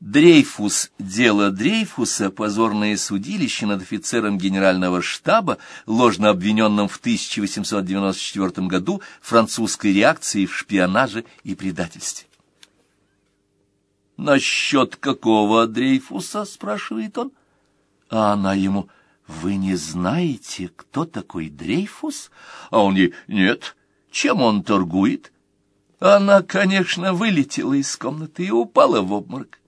Дрейфус. Дело Дрейфуса. Позорное судилище над офицером генерального штаба, ложно обвиненным в 1894 году французской реакцией в шпионаже и предательстве. «Насчет какого Дрейфуса?» — спрашивает он. А она ему, «Вы не знаете, кто такой Дрейфус?» А он ей, «Нет, чем он торгует?» Она, конечно, вылетела из комнаты и упала в обморок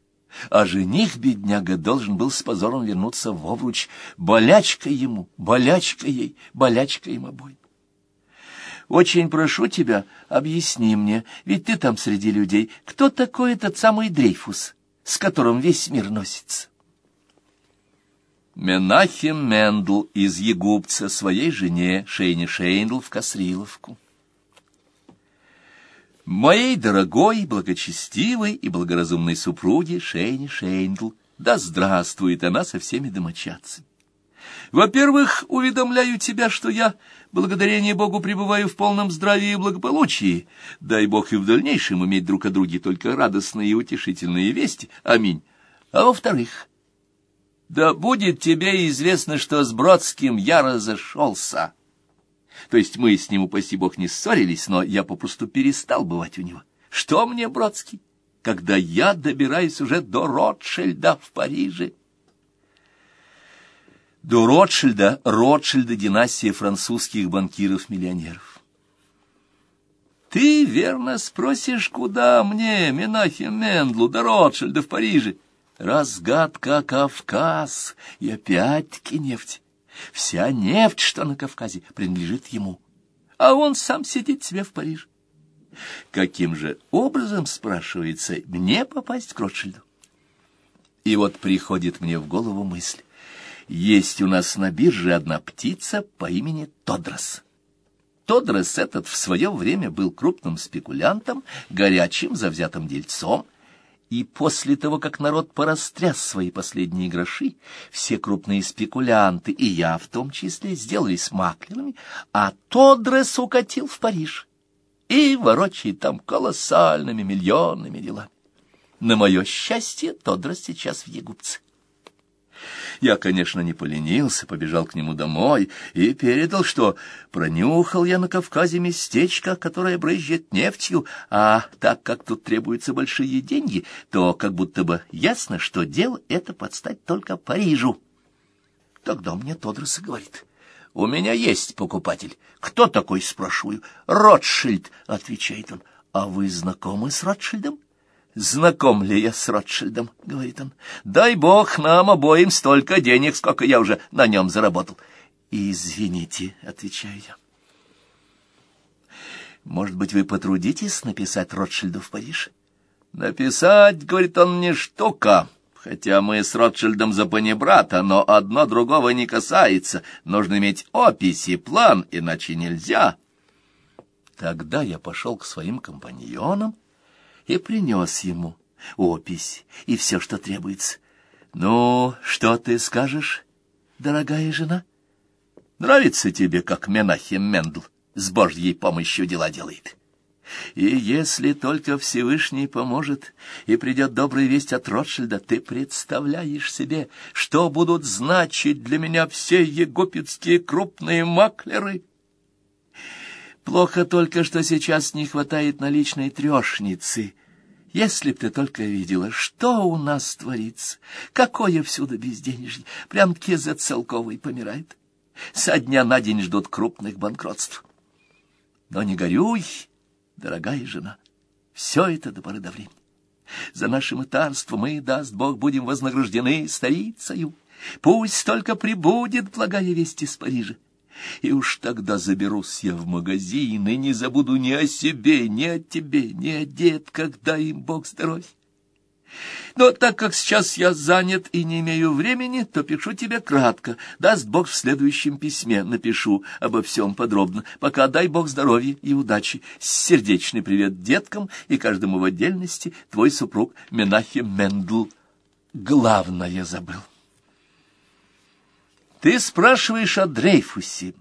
а жених, бедняга, должен был с позором вернуться в Овруч. Болячка ему, болячка ей, болячка им обоим. Очень прошу тебя, объясни мне, ведь ты там среди людей, кто такой этот самый Дрейфус, с которым весь мир носится? Менахем Мендл из Егупца своей жене Шейне Шейндл в Касриловку. Моей дорогой, благочестивой и благоразумной супруге Шейни Шейндл, да здравствует она со всеми домочадцами. Во-первых, уведомляю тебя, что я, благодарение Богу, пребываю в полном здравии и благополучии. Дай Бог и в дальнейшем иметь друг о друге только радостные и утешительные вести. Аминь. А во-вторых, да будет тебе известно, что с Бродским я разошелся. То есть мы с ним, упаси бог, не ссорились, но я попросту перестал бывать у него. Что мне, Бродский, когда я добираюсь уже до Ротшильда в Париже? До Ротшильда, Ротшильда династия французских банкиров-миллионеров. Ты верно спросишь, куда мне, Менахем Мендлу, до Ротшильда в Париже? Разгадка Кавказ и опять-таки нефть. Вся нефть, что на Кавказе, принадлежит ему, а он сам сидит себе в Париже. Каким же образом, спрашивается, мне попасть к Ротшильду? И вот приходит мне в голову мысль. Есть у нас на бирже одна птица по имени Тодрос. Тодрос этот в свое время был крупным спекулянтом, горячим, завзятым дельцом — и после того, как народ порастряс свои последние гроши, все крупные спекулянты, и я в том числе, сделались маклерами, а Тодрес укатил в Париж и ворочает там колоссальными миллионными делами. На мое счастье, Тодрес сейчас в Егупце. Я, конечно, не поленился, побежал к нему домой и передал, что пронюхал я на Кавказе местечко, которое брызжет нефтью, а так как тут требуются большие деньги, то как будто бы ясно, что дело это подстать только Парижу. Тогда мне Тодрос говорит... «У меня есть покупатель. Кто такой?» — спрашиваю. «Ротшильд», — отвечает он. «А вы знакомы с Ротшильдом?» Знаком ли я с Ротшильдом, — говорит он. — Дай бог нам обоим столько денег, сколько я уже на нем заработал. — Извините, — отвечаю я. — Может быть, вы потрудитесь написать Ротшильду в Париж? — Написать, — говорит он, — не штука. Хотя мы с Ротшильдом за брата, но одно другого не касается. Нужно иметь описи, план, иначе нельзя. Тогда я пошел к своим компаньонам, — и принес ему опись и все, что требуется. «Ну, что ты скажешь, дорогая жена? Нравится тебе, как Менахем Мендл с Божьей помощью дела делает?» И если только Всевышний поможет, и придет добрая весть от Ротшильда, ты представляешь себе, что будут значить для меня все египетские крупные маклеры? Плохо только, что сейчас не хватает наличной трешницы. Если б ты только видела, что у нас творится, какое всюду безденежье, прям-таки за целковый помирает. Со дня на день ждут крупных банкротств. Но не горюй, дорогая жена, все это до поры до времени. За наше мытарство мы, даст Бог, будем вознаграждены сторицею. Пусть только прибудет благая весть из Парижа. И уж тогда заберусь я в магазин и не забуду ни о себе, ни о тебе, ни о детках, дай им Бог здоровья. Но так как сейчас я занят и не имею времени, то пишу тебе кратко. Даст Бог в следующем письме, напишу обо всем подробно. Пока дай Бог здоровья и удачи. Сердечный привет деткам и каждому в отдельности. Твой супруг Менахем Мендл. Главное забыл. Ты спрашиваешь о Дрейфусе.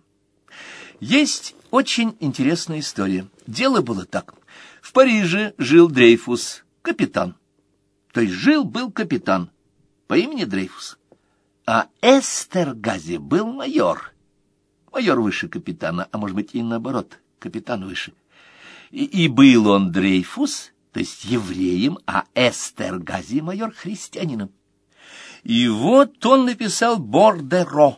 Есть очень интересная история. Дело было так. В Париже жил Дрейфус, капитан. То есть жил-был капитан по имени Дрейфус, а Эстергази был майор. Майор выше капитана, а может быть и наоборот, капитан выше. И, и был он Дрейфус, то есть евреем, а Эстергази майор христианином. И вот он написал Бордеро.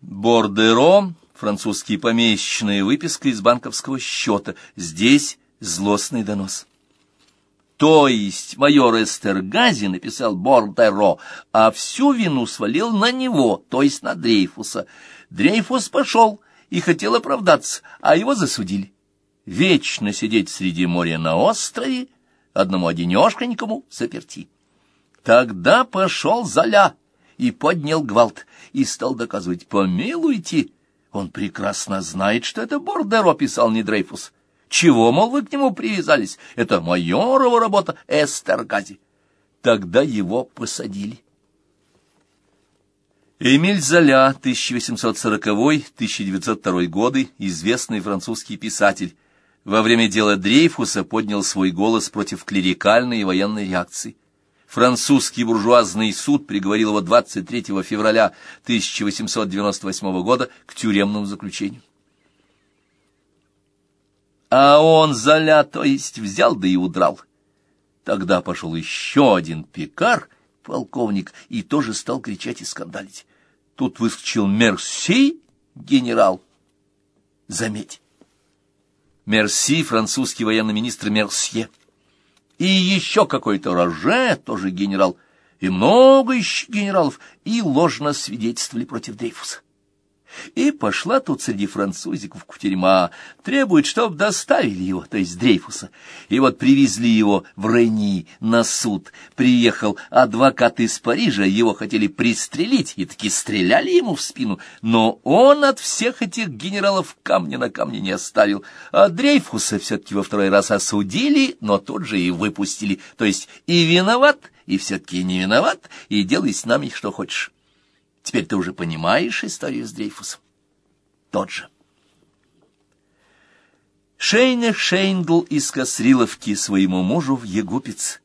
Бордеро — французские помесячная выписка из банковского счета. Здесь злостный донос. То есть майор Эстергази написал Бордеро, а всю вину свалил на него, то есть на Дрейфуса. Дрейфус пошел и хотел оправдаться, а его засудили. Вечно сидеть среди моря на острове, одному одинешенькому заперти. Тогда пошел Золя и поднял гвалт, и стал доказывать, помилуйте, он прекрасно знает, что это Бордеро писал не Дрейфус. Чего, мол, вы к нему привязались? Это майорова работа Эстергази. Тогда его посадили. Эмиль Золя, 1840-1902 годы, известный французский писатель, во время дела Дрейфуса поднял свой голос против клерикальной и военной реакции. Французский буржуазный суд приговорил его 23 февраля 1898 года к тюремному заключению. А он Золя, то есть, взял да и удрал. Тогда пошел еще один пекар, полковник, и тоже стал кричать и скандалить. Тут выскочил Мерси, генерал. Заметь. Мерси, французский военный министр Мерсье и еще какой-то Роже, тоже генерал, и много еще генералов, и ложно свидетельствовали против Дрейфуса. И пошла тут среди французиков в тюрьма, требует, чтоб доставили его, то есть Дрейфуса. И вот привезли его в Рени на суд. Приехал адвокат из Парижа, его хотели пристрелить, и таки стреляли ему в спину. Но он от всех этих генералов камня на камне не оставил. А Дрейфуса все-таки во второй раз осудили, но тут же и выпустили. То есть и виноват, и все-таки не виноват, и делай с нами что хочешь. Теперь ты уже понимаешь историю с Дрейфусом. Тот же. Шейне Шейндл из Косриловки своему мужу в Егупец.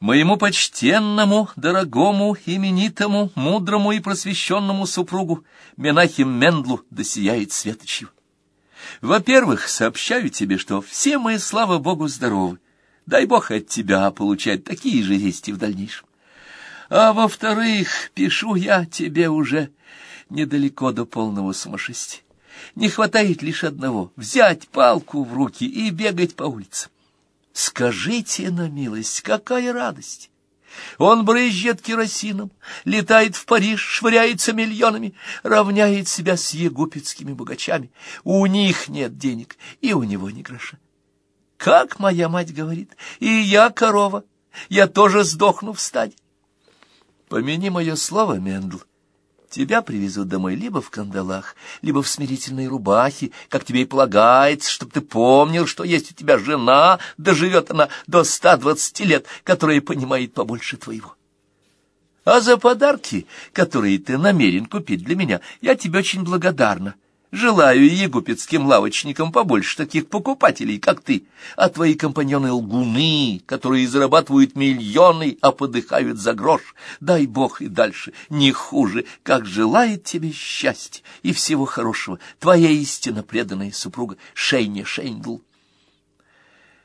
Моему почтенному, дорогому, именитому, мудрому и просвещенному супругу Менахим Мендлу досияет светочью. Во-первых, сообщаю тебе, что все мы, слава Богу, здоровы. Дай Бог от тебя получать такие же вести в дальнейшем. А во-вторых, пишу я тебе уже недалеко до полного сумасшествия. Не хватает лишь одного — взять палку в руки и бегать по улицам. Скажите на милость, какая радость! Он брызжет керосином, летает в Париж, швыряется миллионами, равняет себя с егупетскими богачами. У них нет денег, и у него ни гроша. Как моя мать говорит, и я корова, я тоже сдохну в стаде. Помяни мое слово, Мендл. Тебя привезут домой либо в кандалах, либо в смирительной рубахе, как тебе и полагается, чтобы ты помнил, что есть у тебя жена, доживет она до ста двадцати лет, которая понимает побольше твоего. А за подарки, которые ты намерен купить для меня, я тебе очень благодарна. Желаю егупетским лавочникам побольше таких покупателей, как ты, а твои компаньоны лгуны, которые зарабатывают миллионы, а подыхают за грош. Дай Бог и дальше, не хуже, как желает тебе счастья и всего хорошего твоя истинно преданная супруга Шейня Шейнгл.